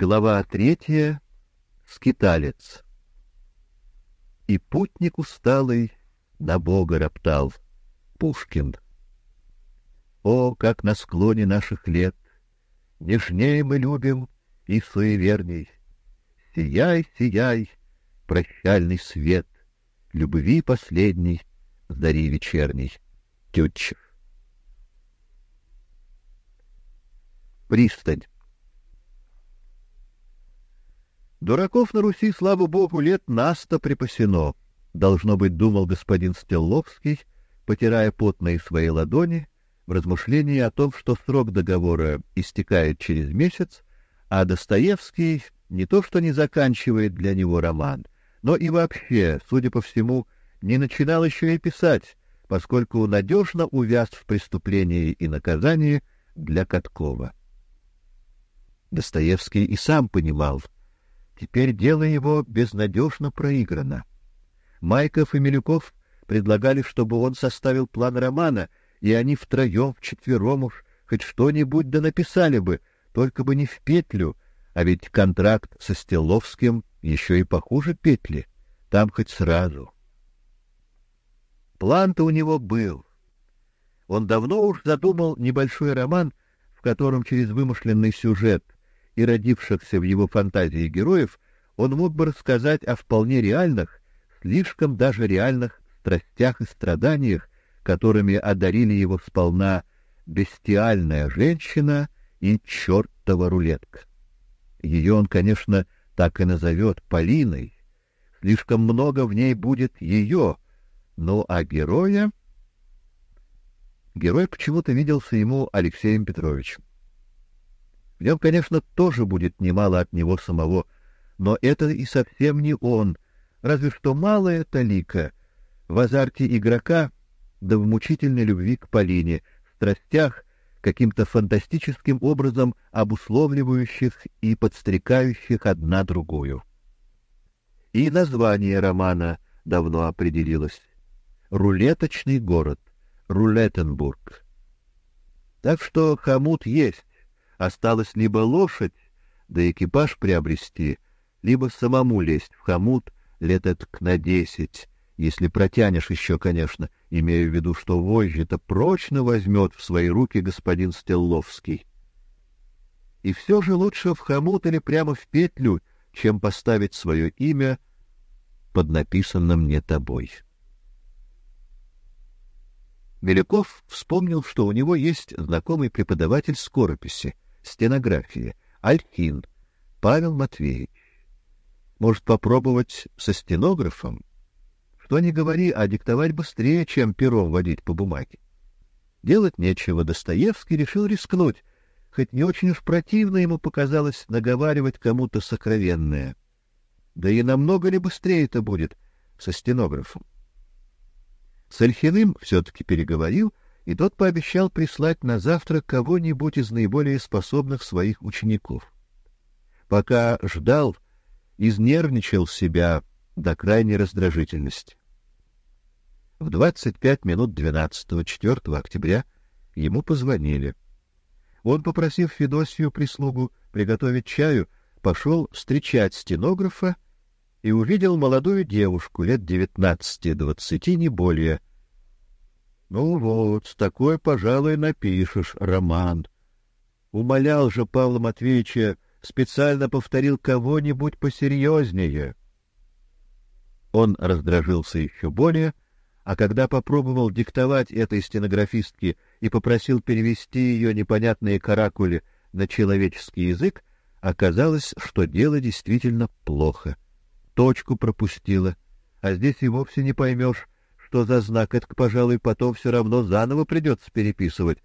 Глава третья. Скиталец. И путник усталый на Бога роптал. Пушкин. О, как на склоне наших лет Нежнее мы любим и суеверней. Сияй, сияй, прощальный свет, Любви последней, зари вечерней. Тютчев. Пристань. Дураков на Руси, слава богу, лет наста припасено. Должно быть, думал господин Стелловский, потирая потные свои ладони в размышлении о том, что срок договора истекает через месяц, а Достоевский не то что не заканчивает для него роман, но и вообще, судя по всему, не начинал еще и писать, поскольку надежно увяз в преступлении и наказании для Каткова. Достоевский и сам понимал, теперь дело его безнадежно проиграно. Майков и Милюков предлагали, чтобы он составил план романа, и они втроем, вчетвером уж хоть что-нибудь да написали бы, только бы не в петлю, а ведь контракт со Стелловским еще и похуже петли, там хоть сразу. План-то у него был. Он давно уж задумал небольшой роман, в котором через вымышленный сюжет и родившихся в его фантазии героев он мог бы рассказать о вполне реальных, слишком даже реальных страстях и страданиях, которыми одарили его сполна бестиальная женщина и чертова рулетка. Ее он, конечно, так и назовет Полиной. Слишком много в ней будет ее, ну а героя... Герой почему-то виделся ему Алексеем Петровичем. В нем, конечно, тоже будет немало от него самого, но это и совсем не он — разве что малая талика в азарте игрока, да в мучительной любви к Полине, в страстях, каким-то фантастическим образом обусловливающих и подстрекающих одна другую. И название романа давно определилось. Рулеточный город, Рулетенбург. Так что хомут есть, осталось либо лошадь, да экипаж приобрести, либо самому лезть в хомут лет к на десять, если протянешь еще, конечно, имея в виду, что вожжи-то прочно возьмет в свои руки господин Стелловский. И все же лучше в хомут или прямо в петлю, чем поставить свое имя под написанным не тобой. Меляков вспомнил, что у него есть знакомый преподаватель скорописи, стенографии, Альхин, Павел Матвеевич. Может, попробовать со стенографом? Что ни говори, а диктовать быстрее, чем пером водить по бумаге. Делать нечего, Достоевский решил рискнуть, хоть не очень уж противно ему показалось наговаривать кому-то сокровенное. Да и намного ли быстрее это будет со стенографом? С Альхиным все-таки переговорил, и тот пообещал прислать на завтра кого-нибудь из наиболее способных своих учеников. Пока ждал, изнервничал себя до крайней раздражительности. В 25 минут 12 4 октября ему позвонили. Он, попросив Федосию прислугу приготовить чаю, пошел встречать стенографа и увидел молодую девушку лет девятнадцати-двадцати, не более. Ну вот, с такой, пожалуй, напишешь роман. Умолял же Павла Матвеевича специально повторил кого-нибудь посерьезнее. Он раздражился еще более, а когда попробовал диктовать этой стенографистке и попросил перевести ее непонятные каракули на человеческий язык, оказалось, что дело действительно плохо. Точку пропустила, а здесь и вовсе не поймешь, что за знак, это, пожалуй, потом все равно заново придется переписывать.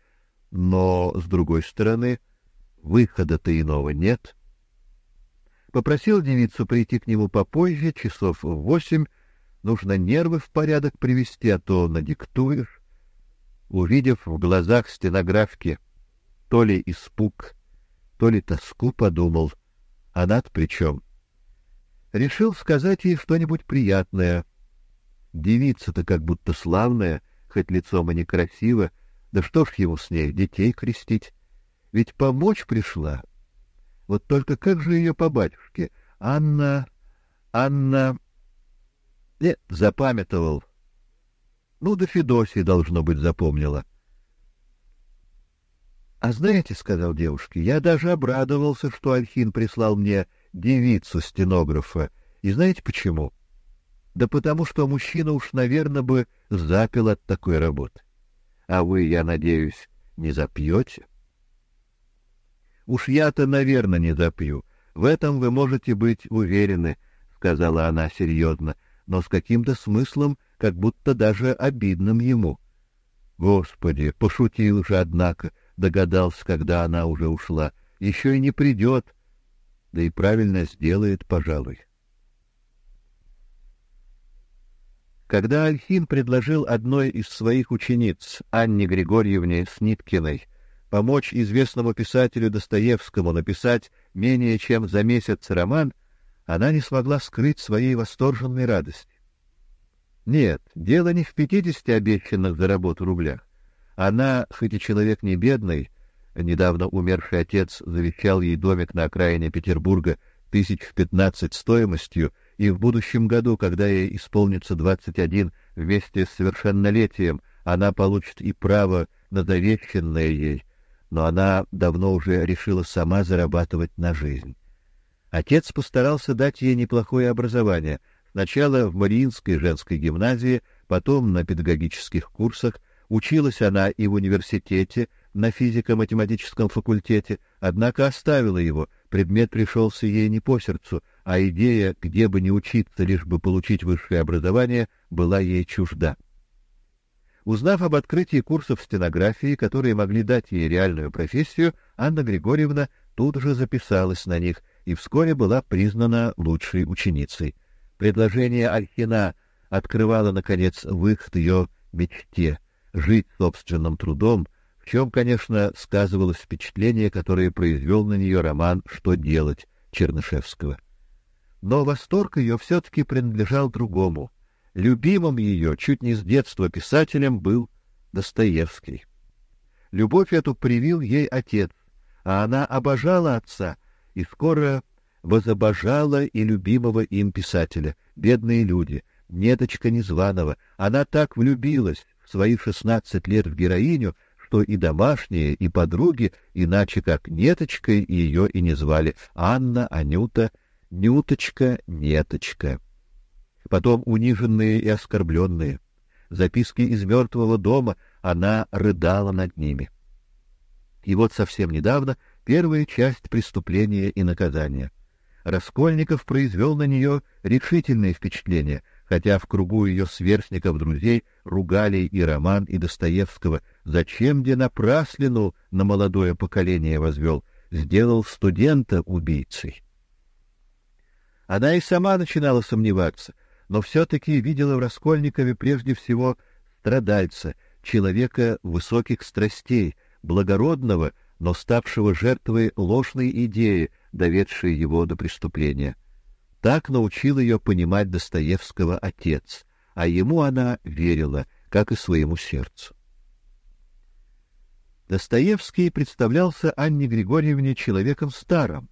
Но, с другой стороны, Выхода-то иного нет. Попросил девицу прийти к нему попозже, часов в восемь. Нужно нервы в порядок привести, а то надиктуешь. Увидев в глазах стенографки то ли испуг, то ли тоску, подумал, а над при чем? Решил сказать ей что-нибудь приятное. Девица-то как будто славная, хоть лицом и некрасиво, да что ж ему с ней, детей крестить? Ведь помочь пришла. Вот только как же ее по батюшке? Анна... Анна... Нет, запамятовал. Ну, да Федосия, должно быть, запомнила. — А знаете, — сказал девушке, — я даже обрадовался, что Альхин прислал мне девицу стенографа. И знаете почему? Да потому что мужчина уж, наверное, бы запил от такой работы. А вы, я надеюсь, не запьете? Уж я-то, наверное, не запью. В этом вы можете быть уверены, — сказала она серьезно но с каким-то смыслом, как будто даже обидным ему. Господи, пошутил же, однако, догадался, когда она уже ушла. Еще и не придет, да и правильно сделает, пожалуй. Когда Альхин предложил одной из своих учениц, Анне Григорьевне Сниткиной, помочь известному писателю Достоевскому написать менее чем за месяц роман, она не смогла скрыть своей восторженной радости. Нет, дело не в пятидесяти обещанных за работу рублях. Она, хоть и человек не бедный, недавно умерший отец завещал ей домик на окраине Петербурга тысяч в пятнадцать стоимостью, и в будущем году, когда ей исполнится двадцать один, вместе с совершеннолетием, она получит и право на завещанное ей, но она давно уже решила сама зарабатывать на жизнь. Отец постарался дать ей неплохое образование, сначала в Мариинской женской гимназии, потом на педагогических курсах, училась она и в университете, на физико-математическом факультете, однако оставила его, предмет пришелся ей не по сердцу, а идея, где бы ни учиться, лишь бы получить высшее образование, была ей чужда. Узнав об открытии курсов стенографии, которые могли дать ей реальную профессию, Анна Григорьевна тут же записалась на них и вскоре была признана лучшей ученицей. Предложение Альхина открывало наконец выход ее мечте жить собственным трудом, в чем, конечно, сказывалось впечатление, которое произвел на нее роман «Что делать» Чернышевского. Но восторг ее все-таки принадлежал другому. Любимым ее чуть не с детства писателем был Достоевский. Любовь эту привил ей отец, а она обожала отца и скоро возобожала и любимого им писателя. Бедные люди, неточка незваного, она так влюбилась в свои шестнадцать лет в героиню, что и домашние, и подруги, иначе как Неточкой ее и не звали. Анна, Анюта, Нюточка, Неточка. Потом униженные и оскорбленные. Записки из мертвого дома, она рыдала над ними. И вот совсем недавно первая часть преступления и наказания. Раскольников произвел на нее решительное впечатление, хотя в кругу ее сверстников-друзей ругали и Роман, и Достоевского. Зачем где напраслину на молодое поколение возвел, сделал студента убийцей. Она и сама начинала сомневаться, но все-таки видела в Раскольникове прежде всего страдальца, человека высоких страстей, благородного, но ставшего жертвой ложной идеи, доведшей его до преступления. Так научил ее понимать Достоевского отец, а ему она верила, как и своему сердцу. Достоевский представлялся Анне Григорьевне человеком старым,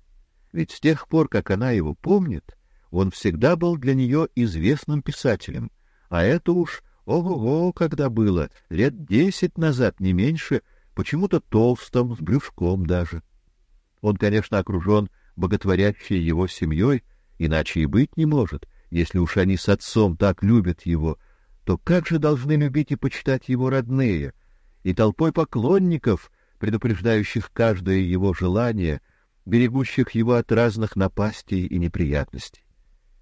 ведь с тех пор, как она его помнит, он всегда был для нее известным писателем, а это уж ого-го, когда было, лет десять назад, не меньше, почему-то толстым, с брюшком даже. Он, конечно, окружен боготворящей его семьей, иначе и быть не может. Если уж они с отцом так любят его, то как же должны любить и почитать его родные? И толпой поклонников, предупреждающих каждое его желание, берегущих его от разных напастей и неприятностей.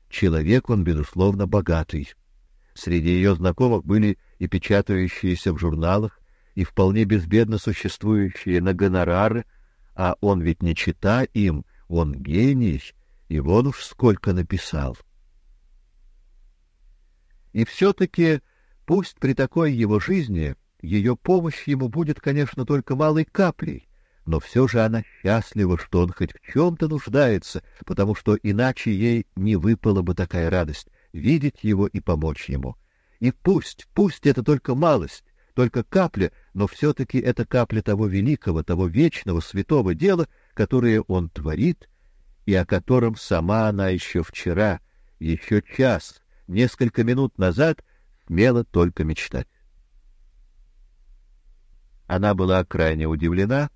Человек он, безусловно, богатый. Среди ее знакомых были и печатающиеся в журналах, и вполне безбедно существующие на гонорары, а он ведь не чита им, он гений, и вон уж сколько написал. И все-таки, пусть при такой его жизни ее помощь ему будет, конечно, только малой каплей, но все же она счастлива, что он хоть в чем-то нуждается, потому что иначе ей не выпала бы такая радость — видеть его и помочь ему. И пусть, пусть это только малость, только капля, но все-таки это капля того великого, того вечного, святого дела, которые он творит и о котором сама она еще вчера, еще час, несколько минут назад смела только мечтать. Она была крайне удивлена,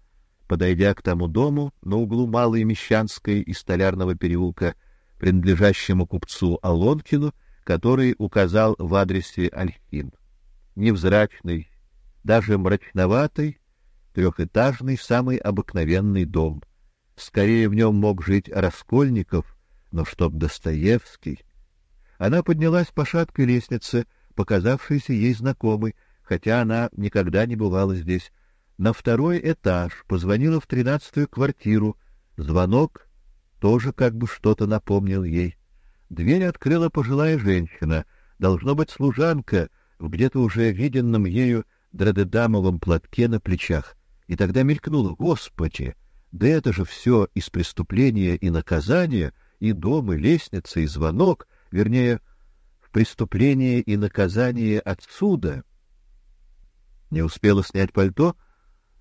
подойдя к тому дому на углу Малой Мещанской и Столярного переулка, принадлежащему купцу Алонкину, который указал в адресе Альхин. Невзрачный, даже мрачноватый, трехэтажный, самый обыкновенный дом. Скорее в нем мог жить Раскольников, но чтоб Достоевский. Она поднялась по шаткой лестнице, показавшейся ей знакомой, хотя она никогда не бывала здесь. На второй этаж позвонила в тринадцатую квартиру. Звонок тоже как бы что-то напомнил ей. Дверь открыла пожилая женщина, должно быть служанка, в где-то уже виденном ею дредедамовом платке на плечах. И тогда мелькнуло: "Господи, да это же все из преступления и наказания, и дом, и лестница, и звонок, вернее, в преступление и наказание отсюда". Не успела снять пальто,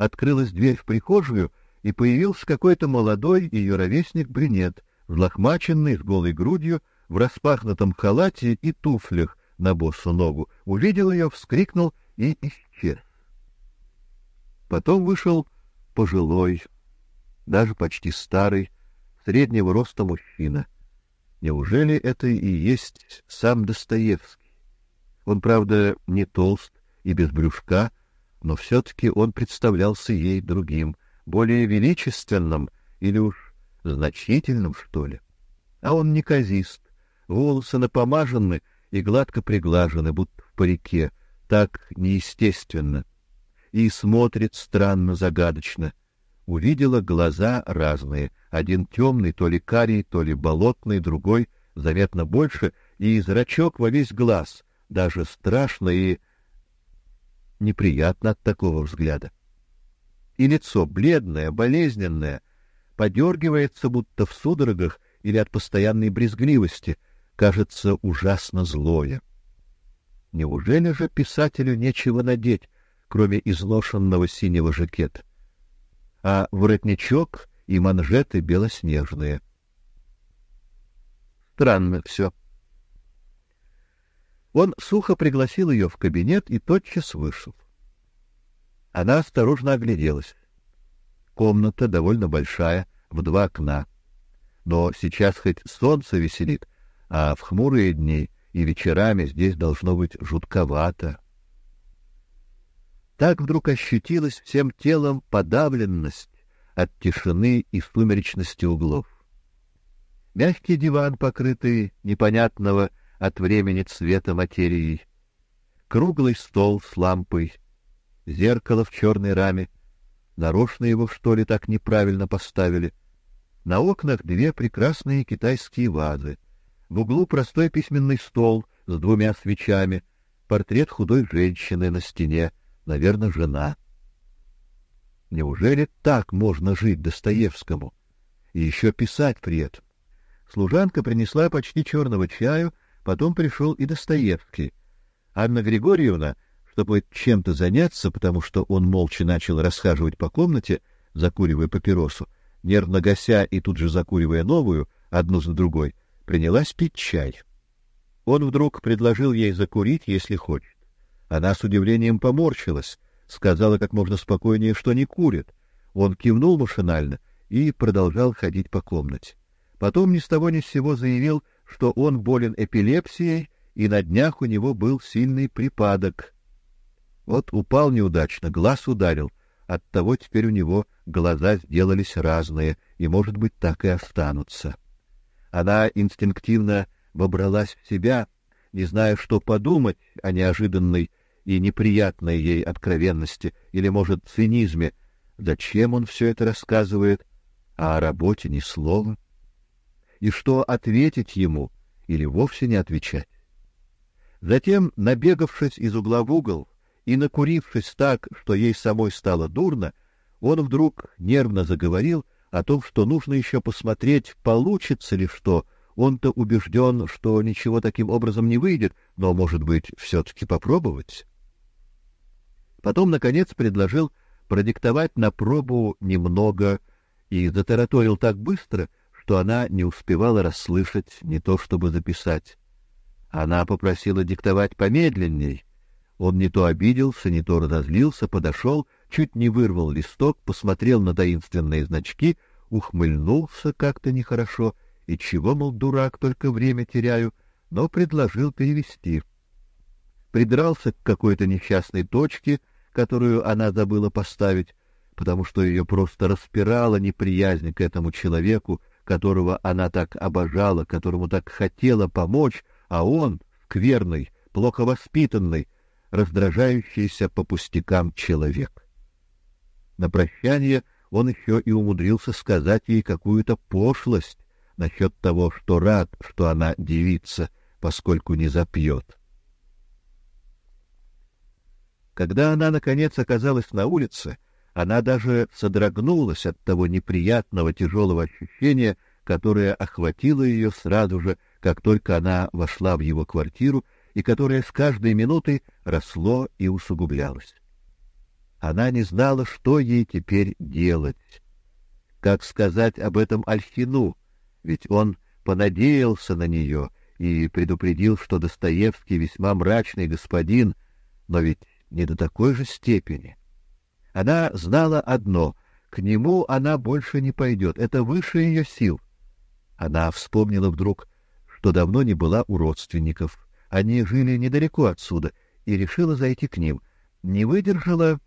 открылась дверь в прихожую, и появился какой-то молодой ее ровесник брюнет, взлохмаченный, с голой грудью, в распахнутом халате и туфлях на босу ногу. Увидел ее, вскрикнул и исчез. Потом вышел пожилой, даже почти старый, среднего роста мужчина. Неужели это и есть сам Достоевский? Он, правда, не толст и без брюшка, но все-таки он представлялся ей другим, более величественным или уж значительным, что ли. А он неказист, волосы напомажены и гладко приглажены, будто в парике, так неестественно, и смотрит странно загадочно. Увидела глаза разные, один темный, то ли карий, то ли болотный, другой заметно больше, и зрачок во весь глаз, даже страшно и неприятно от такого взгляда. И лицо бледное, болезненное, подергивается, будто в судорогах или от постоянной брезгливости, кажется ужасно злое. Неужели же писателю нечего надеть, кроме изношенного синего жакета? А воротничок и манжеты белоснежные. Странно все. Он сухо пригласил ее в кабинет и тотчас вышел. Она осторожно огляделась. Комната довольно большая, в два окна. Но сейчас хоть солнце веселит, а в хмурые дни и вечерами здесь должно быть жутковато. Так вдруг ощутилась всем телом подавленность от тишины и сумеречности углов. Мягкий диван, покрытый непонятного от времени цвета материей, круглый стол с лампой, зеркало в черной раме, нарочно его что ли так неправильно поставили. На окнах две прекрасные китайские вазы. В углу простой письменный стол с двумя свечами, портрет худой женщины на стене, наверное, жена. Неужели так можно жить Достоевскому и еще писать при этом? Служанка принесла почти черного чаю Потом пришел и Достоевский. Анна Григорьевна, чтобы чем-то заняться, потому что он молча начал расхаживать по комнате, закуривая папиросу, нервно гася и тут же закуривая новую, одну за другой, принялась пить чай. Он вдруг предложил ей закурить, если хочет. Она с удивлением поморщилась, сказала как можно спокойнее, что не курит. Он кивнул машинально и продолжал ходить по комнате. Потом ни с того ни с сего заявил, что он болен эпилепсией, и на днях у него был сильный припадок. Вот упал неудачно, глаз ударил, оттого теперь у него глаза сделались разные, и, может быть, так и останутся. Она инстинктивно вобралась в себя, не зная, что подумать о неожиданной и неприятной ей откровенности или, может, цинизме. Зачем он все это рассказывает, а о работе ни слова? И что ответить ему или вовсе не отвечать. Затем, набегавшись из угла в угол и накурившись так, что ей самой стало дурно, он вдруг нервно заговорил о том, что нужно еще посмотреть, получится ли что. Он-то убежден, что ничего таким образом не выйдет, но, может быть, все-таки попробовать. Потом, наконец, предложил продиктовать на пробу немного и затараторил так быстро, что она не успевала расслышать не то чтобы записать. Она попросила диктовать помедленней. Он не то обиделся, не то разозлился, подошел, чуть не вырвал листок, посмотрел на таинственные значки, ухмыльнулся как-то нехорошо, и чего, мол, дурак, только время теряю, но предложил перевести. Придрался к какой-то несчастной точке, которую она забыла поставить, потому что ее просто распирала неприязнь к этому человеку, которого она так обожала, которому так хотела помочь, а он, скверный, плохо воспитанный, раздражающийся по пустякам человек. На прощание он еще и умудрился сказать ей какую-то пошлость насчет того, что рад, что она девица, поскольку не запьет. Когда она наконец оказалась на улице, она даже содрогнулась от того неприятного тяжелого ощущения, которое охватило ее сразу же, как только она вошла в его квартиру и которое с каждой минутой росло и усугублялось. Она не знала, что ей теперь делать. Как сказать об этом Альхину, ведь он понадеялся на нее и предупредил, что Достоевский весьма мрачный господин, но ведь не до такой же степени. Она знала одно — к нему она больше не пойдет, это выше ее сил. Она вспомнила вдруг, что давно не была у родственников, они жили недалеко отсюда, и решила зайти к ним. Не выдержала,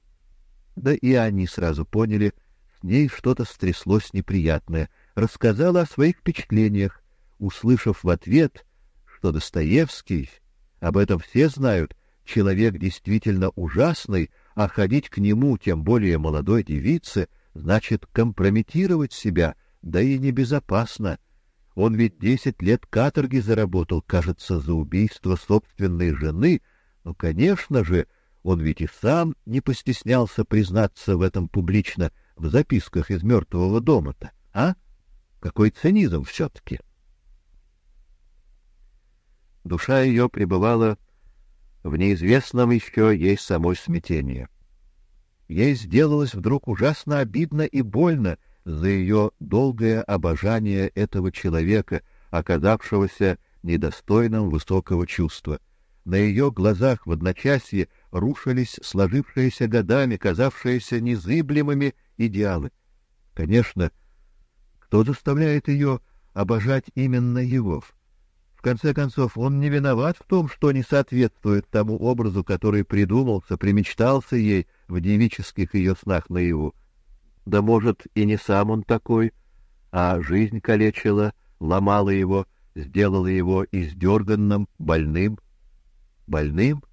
да и они сразу поняли, с ней что-то стряслось неприятное, рассказала о своих впечатлениях, услышав в ответ, что Достоевский, об этом все знают, человек действительно ужасный, а ходить к нему, тем более молодой девице, значит компрометировать себя, да и небезопасно. Он ведь десять лет каторги заработал, кажется, за убийство собственной жены. Ну, конечно же, он ведь и сам не постеснялся признаться в этом публично в записках из мертвого дома-то, а? Какой цинизм все-таки! Душа ее пребывала в неизвестном еще ей самой смятении. Ей сделалось вдруг ужасно обидно и больно за ее долгое обожание этого человека, оказавшегося недостойным высокого чувства. На ее глазах в одночасье рушились сложившиеся годами, казавшиеся незыблемыми идеалы. Конечно, кто заставляет ее обожать именно его? Конце концов, он не виноват в том, что не соответствует тому образу, который придумался, примечтался ей в девических ее снах наяву. Да, может, и не сам он такой, а жизнь калечила, ломала его, сделала его издерганным, больным. Больным?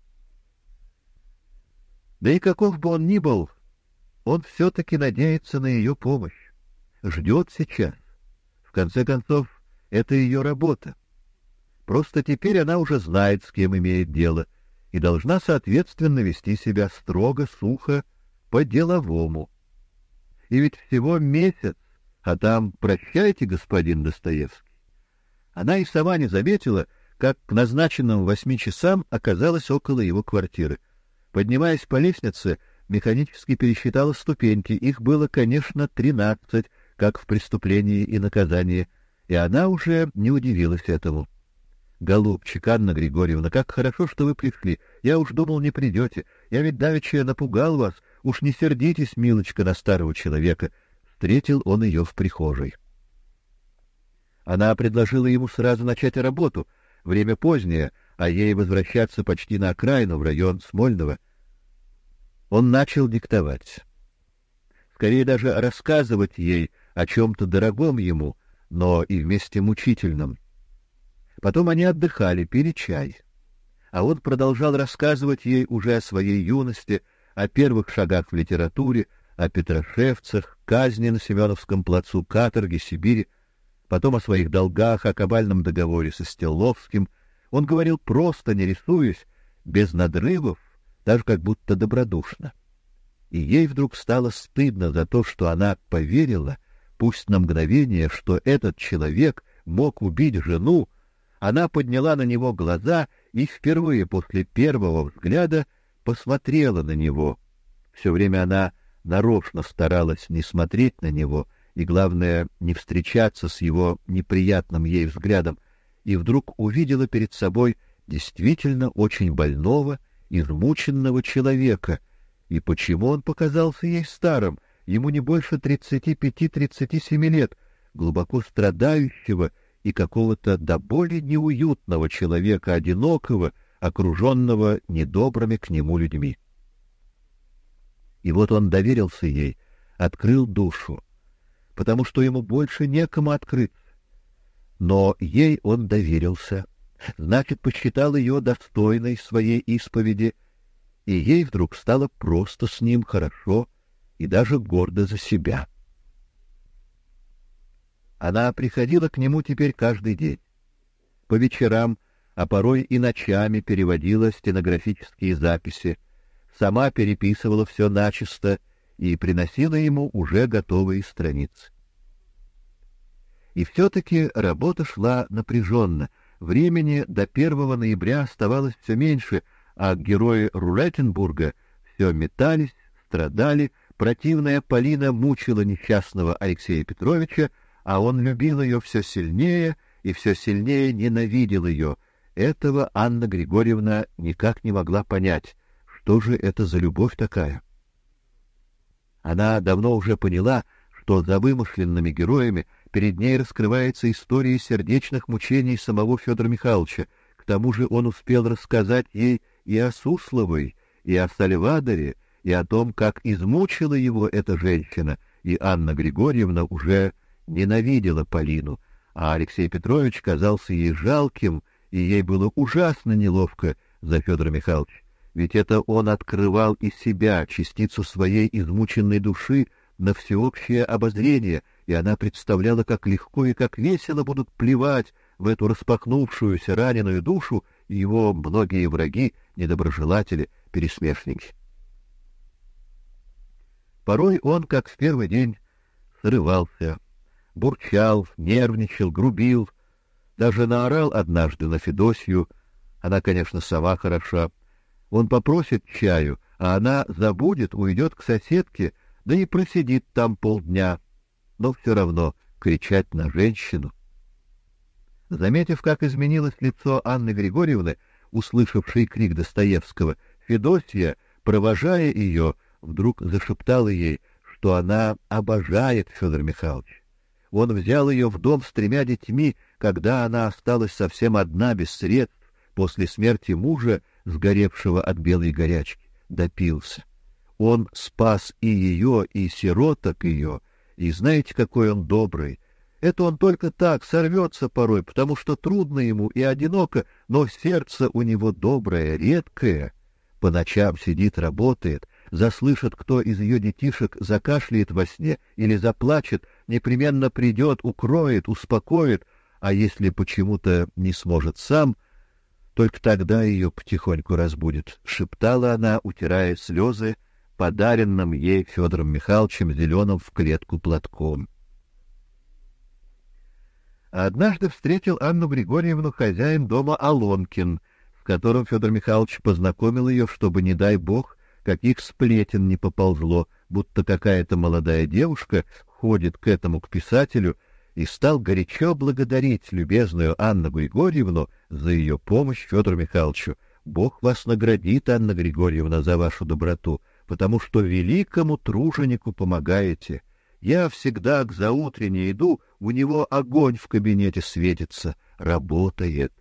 Да и каков бы он ни был, он все-таки надеется на ее помощь, ждет сейчас. В конце концов, это ее работа. Просто теперь она уже знает, с кем имеет дело, и должна соответственно вести себя строго, сухо, по-деловому. И ведь всего месяц, а там прощайте, господин Достоевский. Она и сама не заметила, как к назначенным восьми часам оказалась около его квартиры. Поднимаясь по лестнице, механически пересчитала ступеньки. Их было, конечно, тринадцать, как в преступлении и наказании, и она уже не удивилась этому. Голубчик, Анна Григорьевна, как хорошо, что вы пришли. Я уж думал, не придете. Я ведь давеча напугал вас, Уж не сердитесь, милочка, на старого человека. Встретил он ее в прихожей. Она предложила ему сразу начать работу. Время позднее, а ей возвращаться почти на окраину, в район Смольного. Он начал диктовать. Скорее даже рассказывать ей о чем-то дорогом ему, но и вместе мучительном. Потом они отдыхали, пили чай. А он продолжал рассказывать ей уже о своей юности, о первых шагах в литературе, о Петрошевцах, казни на Семеновском плацу, каторге, Сибири, потом о своих долгах, о кабальном договоре со Стелловским. Он говорил просто, не рисуясь, без надрывов, даже как будто добродушно. И ей вдруг стало стыдно за то, что она поверила, пусть на мгновение, что этот человек мог убить жену. Она подняла на него глаза и впервые после первого взгляда посмотрела на него. Все время она нарочно старалась не смотреть на него и главное, не встречаться с его неприятным ей взглядом, и вдруг увидела перед собой действительно очень больного, измученного человека. И почему он показался ей старым? Ему не больше тридцати пяти-тридцати семи лет, глубоко страдающего и какого-то до боли неуютного человека, одинокого, окруженного недобрыми к нему людьми. И вот он доверился ей, открыл душу, потому что ему больше некому открыться. Но ей он доверился, значит, посчитал ее достойной своей исповеди, и ей вдруг стало просто с ним хорошо и даже гордо за себя. Она приходила к нему теперь каждый день. По вечерам, а порой и ночами переводила стенографические записи, сама переписывала все начисто и приносила ему уже готовые страницы. И все-таки работа шла напряженно. Времени до 1 ноября оставалось все меньше, а герои Рулеттенбурга все метались, страдали, противная Полина мучила несчастного Алексея Петровича, а он любил ее все сильнее и все сильнее ненавидел ее. Этого Анна Григорьевна никак не могла понять, что же это за любовь такая. Она давно уже поняла, что за вымышленными героями перед ней раскрывается история сердечных мучений самого Федора Михайловича. К тому же он успел рассказать ей и о Сусловой, и о Сальвадоре, и о том, как измучила его эта женщина, и Анна Григорьевна уже ненавидела Полину, а Алексей Петрович казался ей жалким, и ей было ужасно неловко за Федора Михайловича. Ведь это он открывал из себя частицу своей измученной души на всеобщее обозрение, и она представляла, как легко и как весело будут плевать в эту распахнувшуюся раненую душу его многие враги, недоброжелатели, пересмешники. Порой он, как в первый день, срывался, бурчал, нервничал, грубил, даже наорал однажды на Федосью. Она, конечно, сама хороша. Он попросит чаю, а она забудет, уйдет к соседке, да и просидит там полдня. Но все равно кричать на женщину. Заметив, как изменилось лицо Анны Григорьевны, услышавшей крик Достоевского, Федосия, провожая ее, вдруг зашептала ей, что она обожает Федора Михайловича. Он взял ее в дом с тремя детьми, когда она осталась совсем одна, без средств, после смерти мужа, сгоревшего от белой горячки, допился. Он спас и ее, и сироток ее, и знаете, какой он добрый. Это он только так сорвется порой, потому что трудно ему и одиноко, но сердце у него доброе, редкое. По ночам сидит, работает, заслышит, кто из ее детишек закашляет во сне или заплачет, непременно придет, укроет, успокоит, а если почему-то не сможет сам, только тогда ее потихоньку разбудит, шептала она, утирая слезы подаренным ей Федором Михайловичем зеленым в клетку платком. Однажды встретил Анну Григорьевну хозяин дома Алонкин, с которым Федор Михайлович познакомил ее, чтобы не дай бог каких сплетен не поползло, будто какая-то молодая девушка ходит к этому к писателю и стал горячо благодарить любезную Анну Григорьевну за ее помощь Федору Михайловичу. Бог вас наградит, Анна Григорьевна, за вашу доброту, потому что великому труженику помогаете. Я всегда к заутренне иду, у него огонь в кабинете светится, работает.